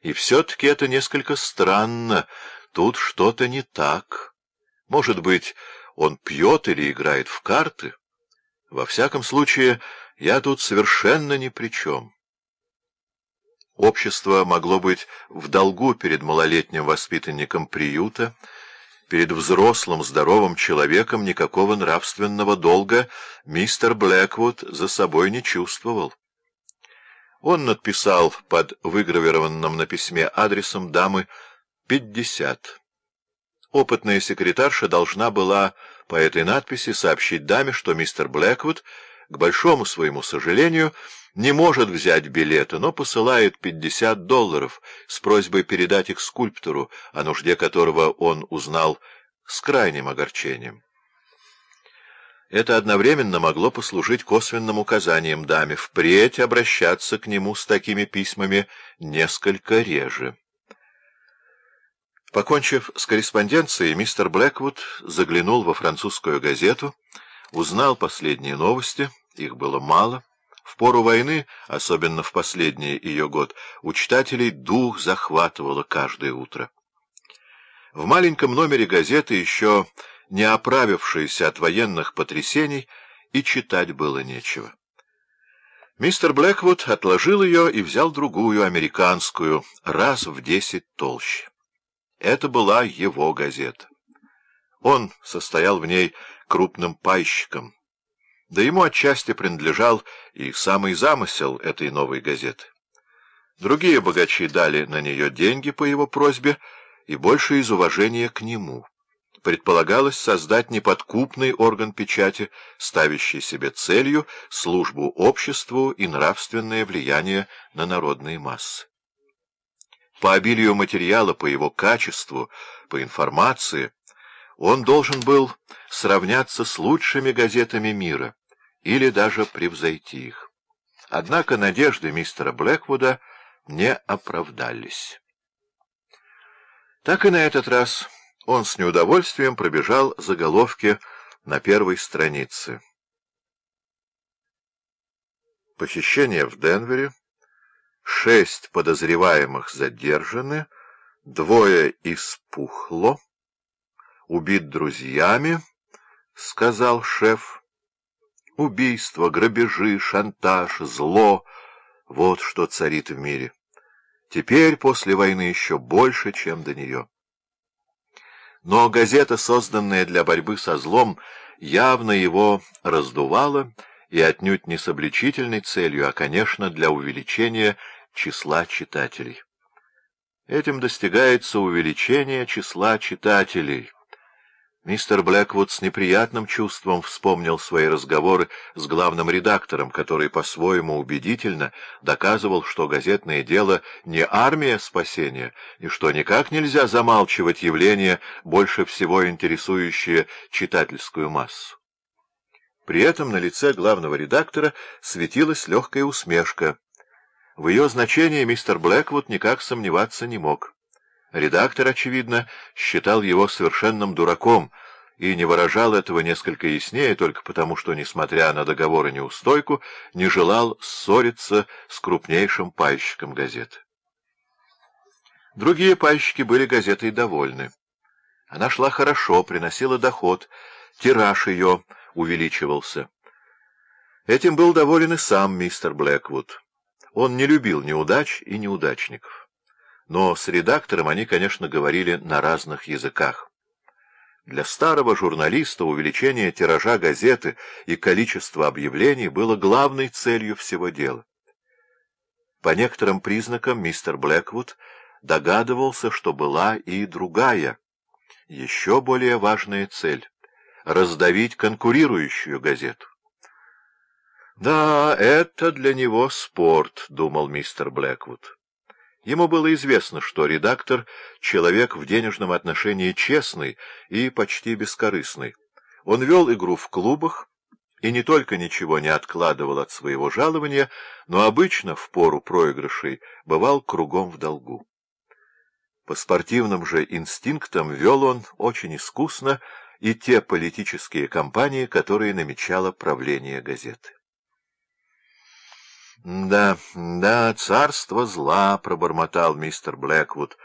И все-таки это несколько странно, тут что-то не так. Может быть, он пьет или играет в карты? Во всяком случае, я тут совершенно ни при чем. Общество могло быть в долгу перед малолетним воспитанником приюта, перед взрослым здоровым человеком никакого нравственного долга мистер Блэквуд за собой не чувствовал. Он надписал под выгравированным на письме адресом дамы «пятьдесят». Опытная секретарша должна была по этой надписи сообщить даме, что мистер Блэквуд, к большому своему сожалению, не может взять билета, но посылает 50 долларов с просьбой передать их скульптору, о нужде которого он узнал с крайним огорчением. Это одновременно могло послужить косвенным указанием даме впредь обращаться к нему с такими письмами несколько реже. Покончив с корреспонденцией, мистер Блэквуд заглянул во французскую газету, узнал последние новости, их было мало, в пору войны, особенно в последний ее год, у читателей дух захватывало каждое утро. В маленьком номере газеты, еще не оправившейся от военных потрясений, и читать было нечего. Мистер Блэквуд отложил ее и взял другую, американскую, раз в десять толще. Это была его газета. Он состоял в ней крупным пайщиком, да ему отчасти принадлежал и самый замысел этой новой газеты. Другие богачи дали на нее деньги по его просьбе и больше из уважения к нему. Предполагалось создать неподкупный орган печати, ставящий себе целью службу обществу и нравственное влияние на народные массы. По обилию материала, по его качеству, по информации, он должен был сравняться с лучшими газетами мира, или даже превзойти их. Однако надежды мистера Блэквуда не оправдались. Так и на этот раз он с неудовольствием пробежал заголовки на первой странице. Похищение в Денвере, шесть подозреваемых задержаны, двое испухло, убит друзьями, — сказал шеф, — Убийство, грабежи, шантаж, зло — вот что царит в мире. Теперь, после войны, еще больше, чем до нее. Но газета, созданная для борьбы со злом, явно его раздувала, и отнюдь не с обличительной целью, а, конечно, для увеличения числа читателей. Этим достигается увеличение числа читателей — Мистер Блэквуд с неприятным чувством вспомнил свои разговоры с главным редактором, который по-своему убедительно доказывал, что газетное дело не армия спасения, и что никак нельзя замалчивать явление, больше всего интересующее читательскую массу. При этом на лице главного редактора светилась легкая усмешка. В ее значении мистер Блэквуд никак сомневаться не мог. Редактор, очевидно, считал его совершенным дураком и не выражал этого несколько яснее только потому, что, несмотря на договор и неустойку, не желал ссориться с крупнейшим пайщиком газеты. Другие пайщики были газетой довольны. Она шла хорошо, приносила доход, тираж ее увеличивался. Этим был доволен и сам мистер Блэквуд. Он не любил неудач и неудачников но с редактором они, конечно, говорили на разных языках. Для старого журналиста увеличение тиража газеты и количество объявлений было главной целью всего дела. По некоторым признакам мистер Блэквуд догадывался, что была и другая, еще более важная цель — раздавить конкурирующую газету. «Да, это для него спорт», — думал мистер Блэквуд. Ему было известно, что редактор — человек в денежном отношении честный и почти бескорыстный. Он вел игру в клубах и не только ничего не откладывал от своего жалования, но обычно в пору проигрышей бывал кругом в долгу. По спортивным же инстинктам вел он очень искусно и те политические кампании, которые намечало правление газеты. — Да, да, царство зла, — пробормотал мистер Блэквуд.